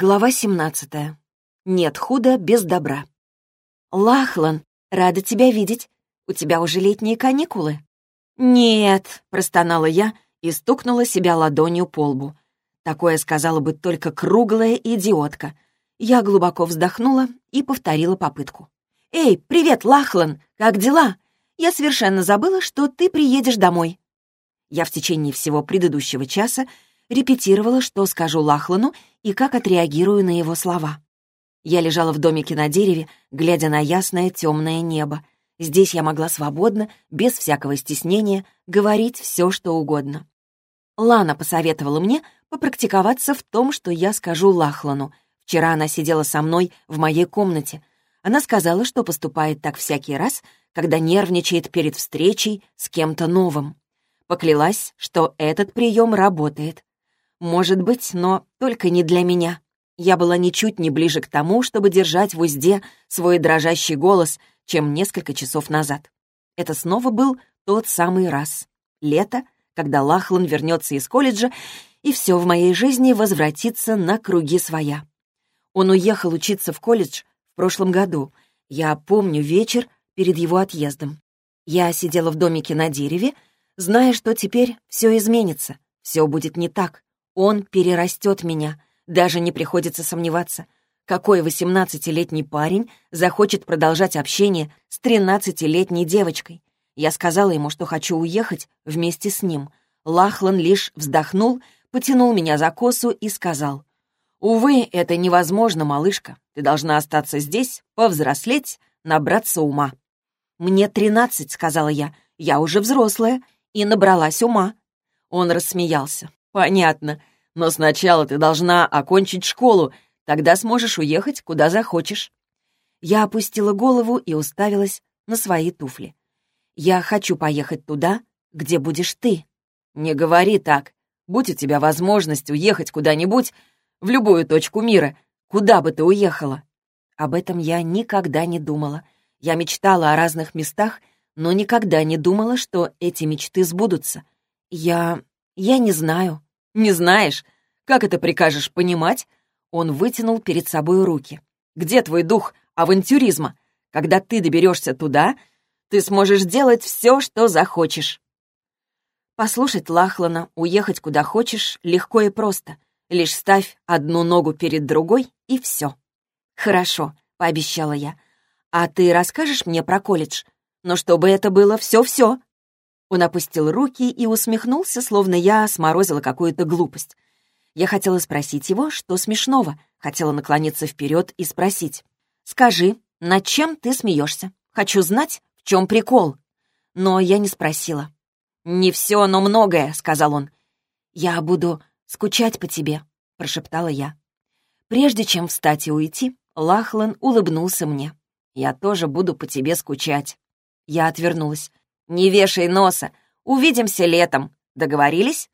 Глава 17. Нет худа без добра. «Лахлан, рада тебя видеть. У тебя уже летние каникулы?» «Нет», — простонала я и стукнула себя ладонью по лбу. Такое сказала бы только круглая идиотка. Я глубоко вздохнула и повторила попытку. «Эй, привет, Лахлан! Как дела? Я совершенно забыла, что ты приедешь домой». Я в течение всего предыдущего часа репетировала, что скажу Лахлану и как отреагирую на его слова. Я лежала в домике на дереве, глядя на ясное темное небо. Здесь я могла свободно, без всякого стеснения, говорить все, что угодно. Лана посоветовала мне попрактиковаться в том, что я скажу Лахлану. Вчера она сидела со мной в моей комнате. Она сказала, что поступает так всякий раз, когда нервничает перед встречей с кем-то новым. Поклялась, что этот прием работает. Может быть, но только не для меня. Я была ничуть не ближе к тому, чтобы держать в узде свой дрожащий голос, чем несколько часов назад. Это снова был тот самый раз. Лето, когда Лахлан вернется из колледжа, и все в моей жизни возвратится на круги своя. Он уехал учиться в колледж в прошлом году. Я помню вечер перед его отъездом. Я сидела в домике на дереве, зная, что теперь все изменится, все будет не так. Он перерастет меня, даже не приходится сомневаться. Какой восемнадцатилетний парень захочет продолжать общение с тринадцатилетней девочкой? Я сказала ему, что хочу уехать вместе с ним. Лахлан лишь вздохнул, потянул меня за косу и сказал, «Увы, это невозможно, малышка. Ты должна остаться здесь, повзрослеть, набраться ума». «Мне тринадцать», — сказала я, — «я уже взрослая и набралась ума». Он рассмеялся. «Понятно. Но сначала ты должна окончить школу, тогда сможешь уехать, куда захочешь». Я опустила голову и уставилась на свои туфли. «Я хочу поехать туда, где будешь ты». «Не говори так. Будь у тебя возможность уехать куда-нибудь, в любую точку мира, куда бы ты уехала?» Об этом я никогда не думала. Я мечтала о разных местах, но никогда не думала, что эти мечты сбудутся. Я... я не знаю. «Не знаешь? Как это прикажешь понимать?» Он вытянул перед собой руки. «Где твой дух авантюризма? Когда ты доберешься туда, ты сможешь делать все, что захочешь». Послушать Лахлана, уехать куда хочешь, легко и просто. Лишь ставь одну ногу перед другой, и все. «Хорошо», — пообещала я. «А ты расскажешь мне про колледж? Но чтобы это было все-все». Он опустил руки и усмехнулся, словно я сморозила какую-то глупость. Я хотела спросить его, что смешного, хотела наклониться вперед и спросить. «Скажи, над чем ты смеешься? Хочу знать, в чем прикол». Но я не спросила. «Не все, но многое», — сказал он. «Я буду скучать по тебе», — прошептала я. Прежде чем встать и уйти, Лахлан улыбнулся мне. «Я тоже буду по тебе скучать». Я отвернулась. «Не вешай носа. Увидимся летом. Договорились?»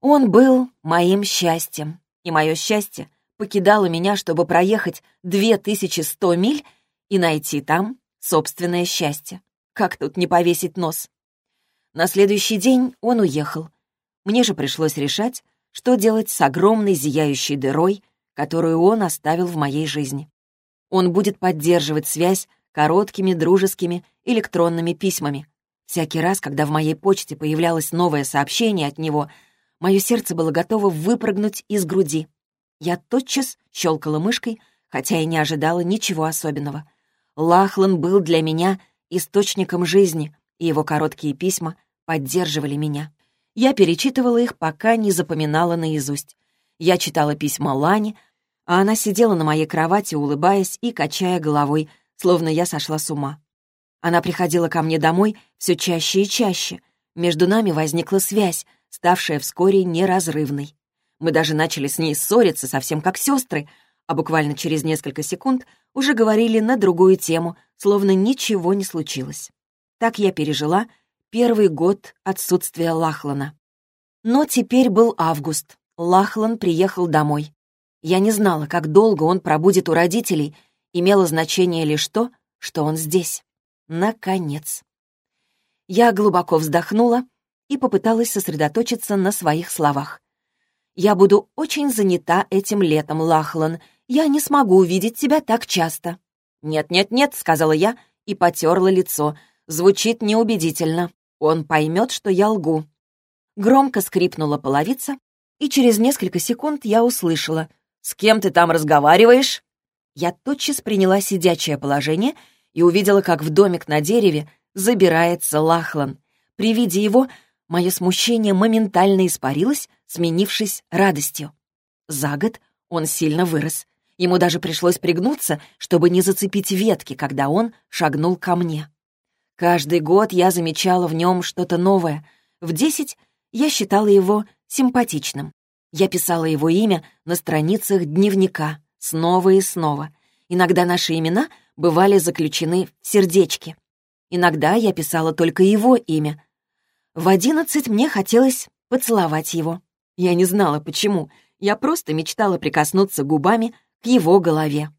Он был моим счастьем, и мое счастье покидало меня, чтобы проехать 2100 миль и найти там собственное счастье. Как тут не повесить нос? На следующий день он уехал. Мне же пришлось решать, что делать с огромной зияющей дырой, которую он оставил в моей жизни. Он будет поддерживать связь короткими дружескими электронными письмами, Всякий раз, когда в моей почте появлялось новое сообщение от него, мое сердце было готово выпрыгнуть из груди. Я тотчас щелкала мышкой, хотя и не ожидала ничего особенного. Лахлан был для меня источником жизни, и его короткие письма поддерживали меня. Я перечитывала их, пока не запоминала наизусть. Я читала письма Лани, а она сидела на моей кровати, улыбаясь и качая головой, словно я сошла с ума. Она приходила ко мне домой все чаще и чаще. Между нами возникла связь, ставшая вскоре неразрывной. Мы даже начали с ней ссориться, совсем как сестры, а буквально через несколько секунд уже говорили на другую тему, словно ничего не случилось. Так я пережила первый год отсутствия Лахлана. Но теперь был август. Лахлан приехал домой. Я не знала, как долго он пробудет у родителей, имело значение лишь то, что он здесь. Наконец. Я глубоко вздохнула и попыталась сосредоточиться на своих словах. Я буду очень занята этим летом, Лахлан. Я не смогу увидеть тебя так часто». «Нет-нет-нет», — сказала я и потерла лицо. Звучит неубедительно. Он поймет, что я лгу. Громко скрипнула половица, и через несколько секунд я услышала. «С кем ты там разговариваешь?» Я тотчас приняла сидячее положение и увидела, как в домик на дереве забирается Лахлан. При виде его мое смущение моментально испарилось, сменившись радостью. За год он сильно вырос. Ему даже пришлось пригнуться, чтобы не зацепить ветки, когда он шагнул ко мне. Каждый год я замечала в нем что-то новое. В десять я считала его симпатичным. Я писала его имя на страницах дневника снова и снова. Иногда наши имена бывали заключены в сердечки. Иногда я писала только его имя. В одиннадцать мне хотелось поцеловать его. Я не знала, почему. Я просто мечтала прикоснуться губами к его голове.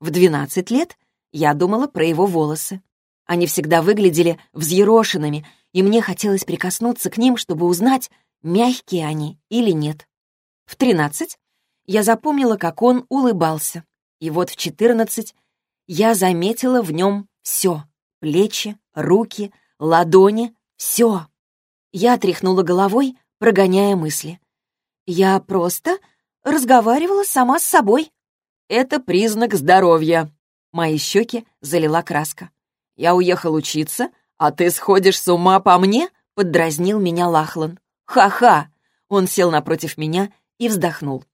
В 12 лет я думала про его волосы. Они всегда выглядели взъерошенными, и мне хотелось прикоснуться к ним, чтобы узнать, мягкие они или нет. В 13 я запомнила, как он улыбался. И вот в 14 я заметила в нем все — плечи, руки, ладони, все. Я тряхнула головой, прогоняя мысли. Я просто разговаривала сама с собой. Это признак здоровья. Мои щеки залила краска. Я уехал учиться, а ты сходишь с ума по мне?» — поддразнил меня Лахлан. «Ха-ха!» Он сел напротив меня и вздохнул.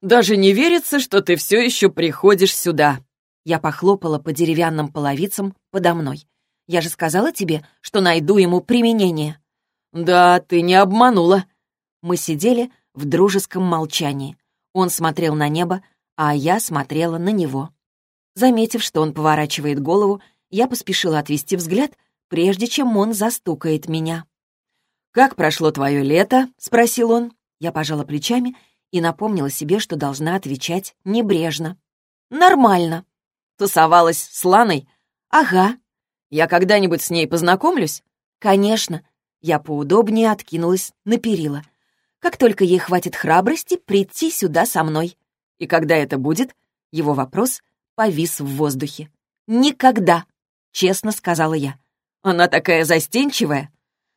«Даже не верится, что ты все еще приходишь сюда!» Я похлопала по деревянным половицам подо мной. «Я же сказала тебе, что найду ему применение». «Да, ты не обманула». Мы сидели в дружеском молчании. Он смотрел на небо, а я смотрела на него. Заметив, что он поворачивает голову, я поспешила отвести взгляд, прежде чем он застукает меня. «Как прошло твое лето?» — спросил он. Я пожала плечами и напомнила себе, что должна отвечать небрежно. «Нормально». «Тусовалась с Ланой?» «Ага». «Я когда-нибудь с ней познакомлюсь?» «Конечно». Я поудобнее откинулась на перила. «Как только ей хватит храбрости прийти сюда со мной». «И когда это будет?» Его вопрос повис в воздухе. «Никогда», — честно сказала я. «Она такая застенчивая?»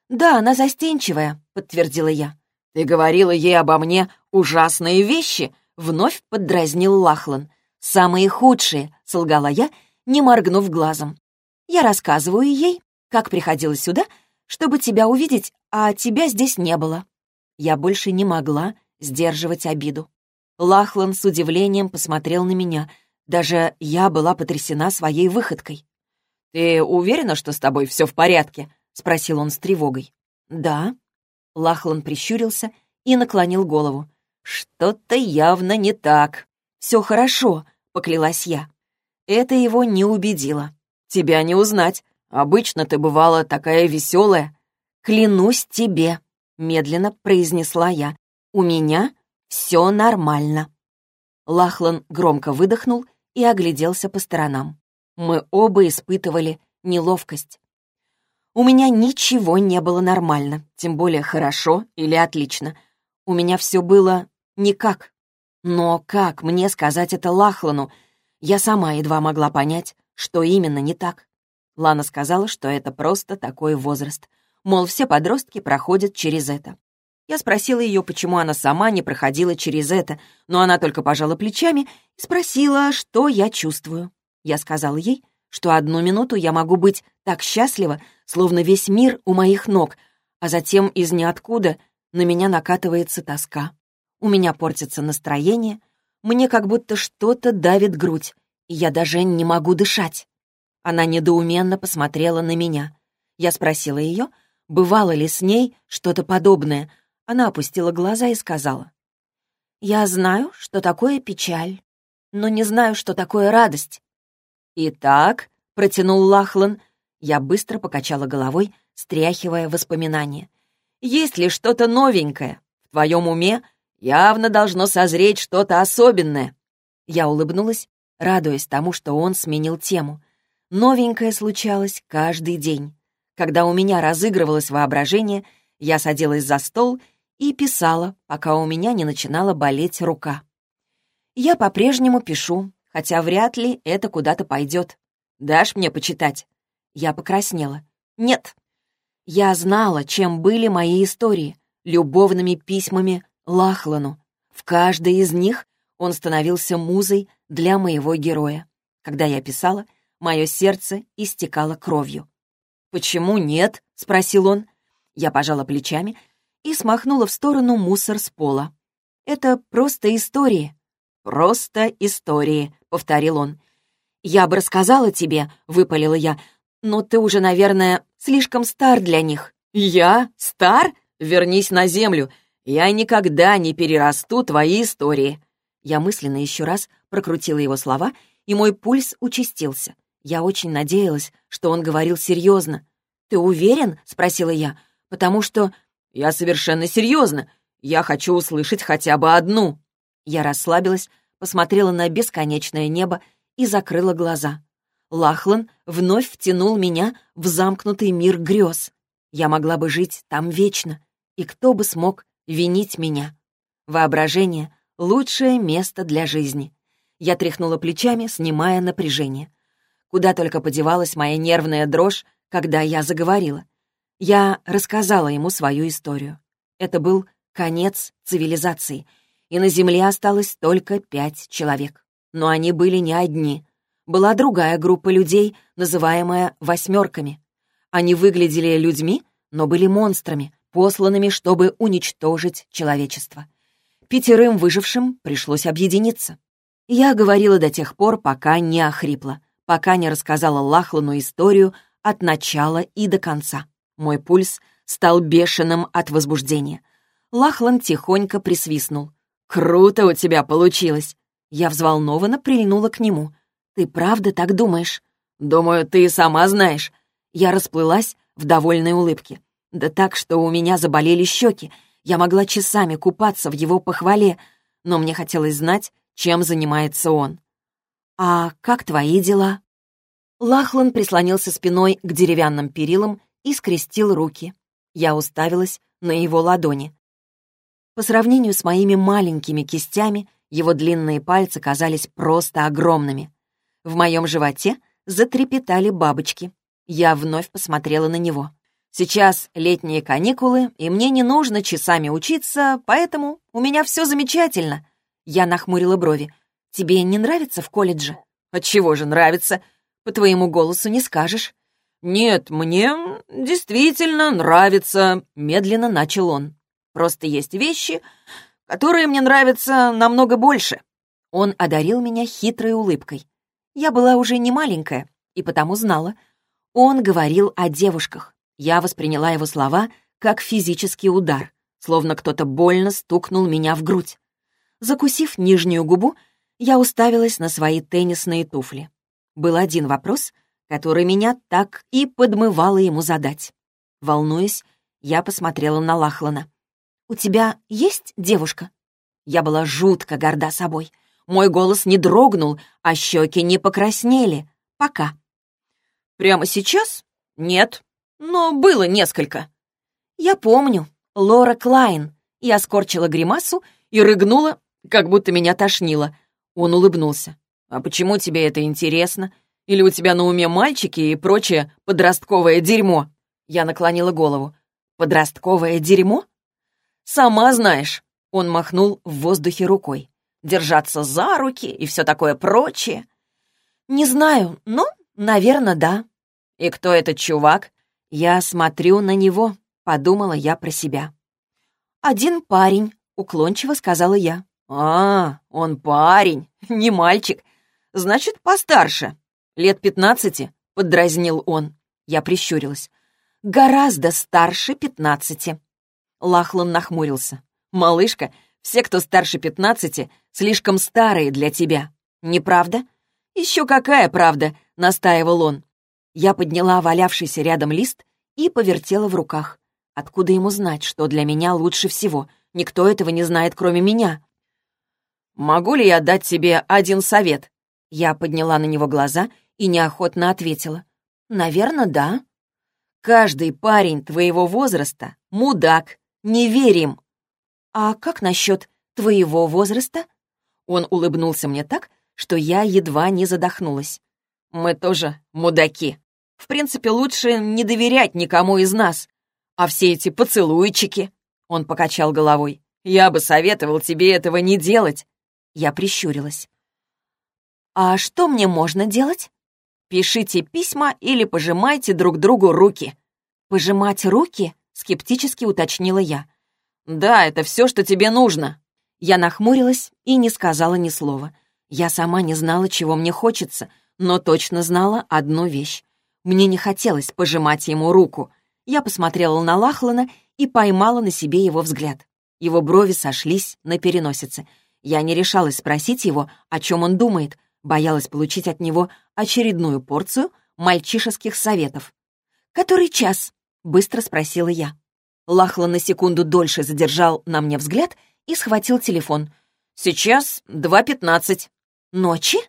«Да, она застенчивая», — подтвердила я. «Ты говорила ей обо мне ужасные вещи», — вновь поддразнил Лахлан. «Самые худшие», — солгала я, не моргнув глазом. «Я рассказываю ей, как приходила сюда, чтобы тебя увидеть, а тебя здесь не было». Я больше не могла сдерживать обиду. Лахлан с удивлением посмотрел на меня. Даже я была потрясена своей выходкой. «Ты уверена, что с тобой все в порядке?» — спросил он с тревогой. «Да». Лахлан прищурился и наклонил голову. «Что-то явно не так. Все хорошо», — поклялась я. Это его не убедило. «Тебя не узнать. Обычно ты бывала такая веселая». «Клянусь тебе», — медленно произнесла я. «У меня все нормально». Лахлан громко выдохнул и огляделся по сторонам. Мы оба испытывали неловкость. У меня ничего не было нормально, тем более хорошо или отлично. У меня все было никак. Но как мне сказать это Лахлану? Я сама едва могла понять, что именно не так. Лана сказала, что это просто такой возраст. Мол, все подростки проходят через это. Я спросила ее, почему она сама не проходила через это, но она только пожала плечами и спросила, что я чувствую. Я сказала ей, что одну минуту я могу быть так счастлива, словно весь мир у моих ног, а затем из ниоткуда на меня накатывается тоска. У меня портится настроение, мне как будто что-то давит грудь, и я даже не могу дышать. Она недоуменно посмотрела на меня. Я спросила ее, бывало ли с ней что-то подобное — она опустила глаза и сказала. «Я знаю, что такое печаль, но не знаю, что такое радость». «Итак», — протянул Лахлан, я быстро покачала головой, стряхивая воспоминания. «Есть ли что-то новенькое? В твоем уме явно должно созреть что-то особенное». Я улыбнулась, радуясь тому, что он сменил тему. Новенькое случалось каждый день. Когда у меня разыгрывалось воображение, я садилась за стол и писала, пока у меня не начинала болеть рука. Я по-прежнему пишу, хотя вряд ли это куда-то пойдет. Дашь мне почитать?» Я покраснела. «Нет». Я знала, чем были мои истории, любовными письмами Лахлану. В каждой из них он становился музой для моего героя. Когда я писала, мое сердце истекало кровью. «Почему нет?» — спросил он. Я пожала плечами и смахнула в сторону мусор с пола. «Это просто истории». «Просто истории», — повторил он. «Я бы рассказала тебе», — выпалила я, «но ты уже, наверное, слишком стар для них». «Я? Стар? Вернись на землю. Я никогда не перерасту твои истории». Я мысленно еще раз прокрутила его слова, и мой пульс участился. Я очень надеялась, что он говорил серьезно. «Ты уверен?» — спросила я. «Потому что...» «Я совершенно серьезно. Я хочу услышать хотя бы одну». Я расслабилась, посмотрела на бесконечное небо и закрыла глаза. Лахлан вновь втянул меня в замкнутый мир грез. Я могла бы жить там вечно, и кто бы смог винить меня? Воображение — лучшее место для жизни. Я тряхнула плечами, снимая напряжение. Куда только подевалась моя нервная дрожь, когда я заговорила. Я рассказала ему свою историю. Это был конец цивилизации, и на Земле осталось только пять человек. Но они были не одни. Была другая группа людей, называемая «восьмерками». Они выглядели людьми, но были монстрами, посланными, чтобы уничтожить человечество. Пятерым выжившим пришлось объединиться. Я говорила до тех пор, пока не охрипла, пока не рассказала Лахлану историю от начала и до конца. Мой пульс стал бешеным от возбуждения. Лахлан тихонько присвистнул. «Круто у тебя получилось!» Я взволнованно прильнула к нему. «Ты правда так думаешь?» «Думаю, ты сама знаешь». Я расплылась в довольной улыбке. Да так, что у меня заболели щеки. Я могла часами купаться в его похвале, но мне хотелось знать, чем занимается он. «А как твои дела?» Лахлан прислонился спиной к деревянным перилам и скрестил руки. Я уставилась на его ладони. По сравнению с моими маленькими кистями, его длинные пальцы казались просто огромными. В моем животе затрепетали бабочки. Я вновь посмотрела на него. Сейчас летние каникулы, и мне не нужно часами учиться, поэтому у меня все замечательно. Я нахмурила брови. Тебе не нравится в колледже? Отчего же нравится? По твоему голосу не скажешь. «Нет, мне действительно нравится», — медленно начал он. Просто есть вещи, которые мне нравятся намного больше». Он одарил меня хитрой улыбкой. Я была уже не маленькая и потому знала. Он говорил о девушках. Я восприняла его слова как физический удар, словно кто-то больно стукнул меня в грудь. Закусив нижнюю губу, я уставилась на свои теннисные туфли. Был один вопрос, который меня так и подмывало ему задать. Волнуясь, я посмотрела на Лахлана. «У тебя есть девушка?» Я была жутко горда собой. Мой голос не дрогнул, а щеки не покраснели. Пока. «Прямо сейчас? Нет. Но было несколько». «Я помню. Лора Клайн». Я скорчила гримасу и рыгнула, как будто меня тошнило. Он улыбнулся. «А почему тебе это интересно? Или у тебя на уме мальчики и прочее подростковое дерьмо?» Я наклонила голову. «Подростковое дерьмо?» «Сама знаешь», — он махнул в воздухе рукой. «Держаться за руки и все такое прочее». «Не знаю, но, наверное, да». «И кто этот чувак?» «Я смотрю на него», — подумала я про себя. «Один парень», — уклончиво сказала я. «А, он парень, не мальчик. Значит, постарше. Лет пятнадцати?» — поддразнил он. Я прищурилась. «Гораздо старше пятнадцати». Лахлан нахмурился. «Малышка, все, кто старше пятнадцати, слишком старые для тебя. Неправда?» «Еще какая правда?» — настаивал он. Я подняла валявшийся рядом лист и повертела в руках. Откуда ему знать, что для меня лучше всего? Никто этого не знает, кроме меня. «Могу ли я дать тебе один совет?» Я подняла на него глаза и неохотно ответила. «Наверное, да». «Каждый парень твоего возраста — мудак, не верим. «А как насчет твоего возраста?» Он улыбнулся мне так, что я едва не задохнулась. «Мы тоже мудаки. В принципе, лучше не доверять никому из нас. А все эти поцелуйчики...» Он покачал головой. «Я бы советовал тебе этого не делать». Я прищурилась. «А что мне можно делать?» «Пишите письма или пожимайте друг другу руки». «Пожимать руки?» — скептически уточнила я. «Да, это все, что тебе нужно». Я нахмурилась и не сказала ни слова. Я сама не знала, чего мне хочется, но точно знала одну вещь. Мне не хотелось пожимать ему руку. Я посмотрела на Лахлана и поймала на себе его взгляд. Его брови сошлись на переносице. Я не решалась спросить его, о чем он думает, боялась получить от него очередную порцию мальчишеских советов. «Который час?» — быстро спросила я. Лахлан на секунду дольше задержал на мне взгляд и схватил телефон. «Сейчас два пятнадцать». «Ночи?»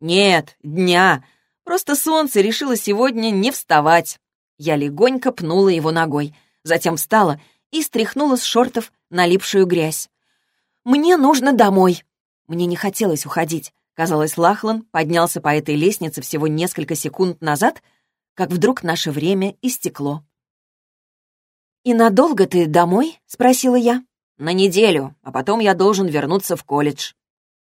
«Нет, дня. Просто солнце решило сегодня не вставать». Я легонько пнула его ногой, затем встала и стряхнула с шортов налипшую грязь. «Мне нужно домой». Мне не хотелось уходить. Казалось, Лахлан поднялся по этой лестнице всего несколько секунд назад, как вдруг наше время истекло. «И надолго ты домой?» — спросила я. «На неделю, а потом я должен вернуться в колледж».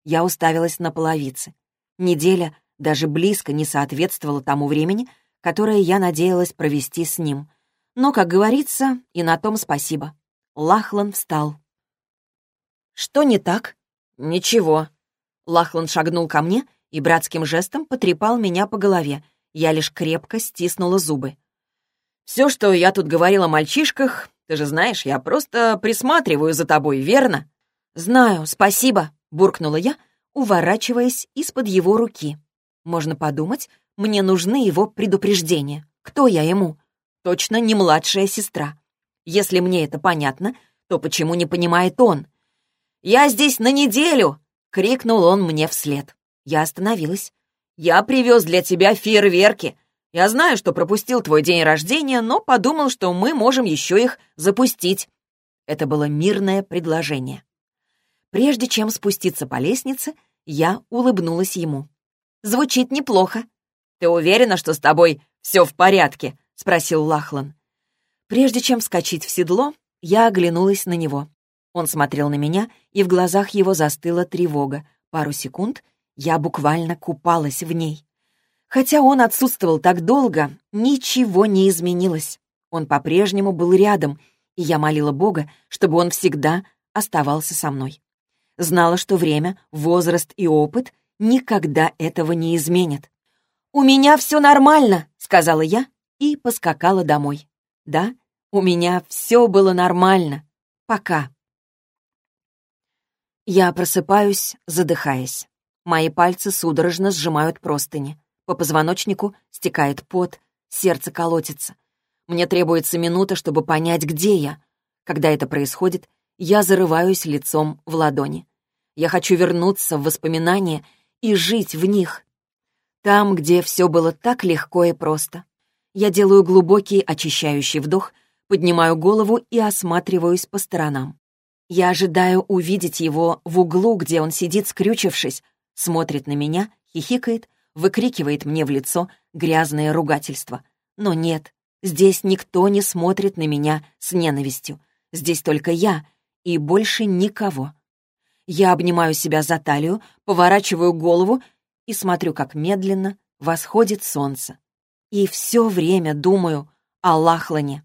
Я уставилась на половицы. Неделя даже близко не соответствовала тому времени, которое я надеялась провести с ним. Но, как говорится, и на том спасибо. Лахлан встал. «Что не так?» «Ничего». Лахлан шагнул ко мне и братским жестом потрепал меня по голове. Я лишь крепко стиснула зубы. Все, что я тут говорил о мальчишках, ты же знаешь, я просто присматриваю за тобой, верно?» «Знаю, спасибо», — буркнула я, уворачиваясь из-под его руки. «Можно подумать, мне нужны его предупреждения. Кто я ему? Точно не младшая сестра. Если мне это понятно, то почему не понимает он? «Я здесь на неделю!» — крикнул он мне вслед. Я остановилась. «Я привез для тебя фейерверки. Я знаю, что пропустил твой день рождения, но подумал, что мы можем еще их запустить». Это было мирное предложение. Прежде чем спуститься по лестнице, я улыбнулась ему. «Звучит неплохо». «Ты уверена, что с тобой все в порядке?» — спросил Лахлан. Прежде чем вскочить в седло, я оглянулась на него. Он смотрел на меня, и в глазах его застыла тревога. Пару секунд я буквально купалась в ней. Хотя он отсутствовал так долго, ничего не изменилось. Он по-прежнему был рядом, и я молила Бога, чтобы он всегда оставался со мной. Знала, что время, возраст и опыт никогда этого не изменят. «У меня все нормально», — сказала я и поскакала домой. Да, у меня все было нормально. Пока. Я просыпаюсь, задыхаясь. Мои пальцы судорожно сжимают простыни. По позвоночнику стекает пот, сердце колотится. Мне требуется минута, чтобы понять, где я. Когда это происходит, я зарываюсь лицом в ладони. Я хочу вернуться в воспоминания и жить в них. Там, где все было так легко и просто. Я делаю глубокий очищающий вдох, поднимаю голову и осматриваюсь по сторонам. Я ожидаю увидеть его в углу, где он сидит, скрючившись, смотрит на меня, хихикает, выкрикивает мне в лицо грязное ругательство. Но нет, здесь никто не смотрит на меня с ненавистью. Здесь только я и больше никого. Я обнимаю себя за талию, поворачиваю голову и смотрю, как медленно восходит солнце. И все время думаю о Лахлане.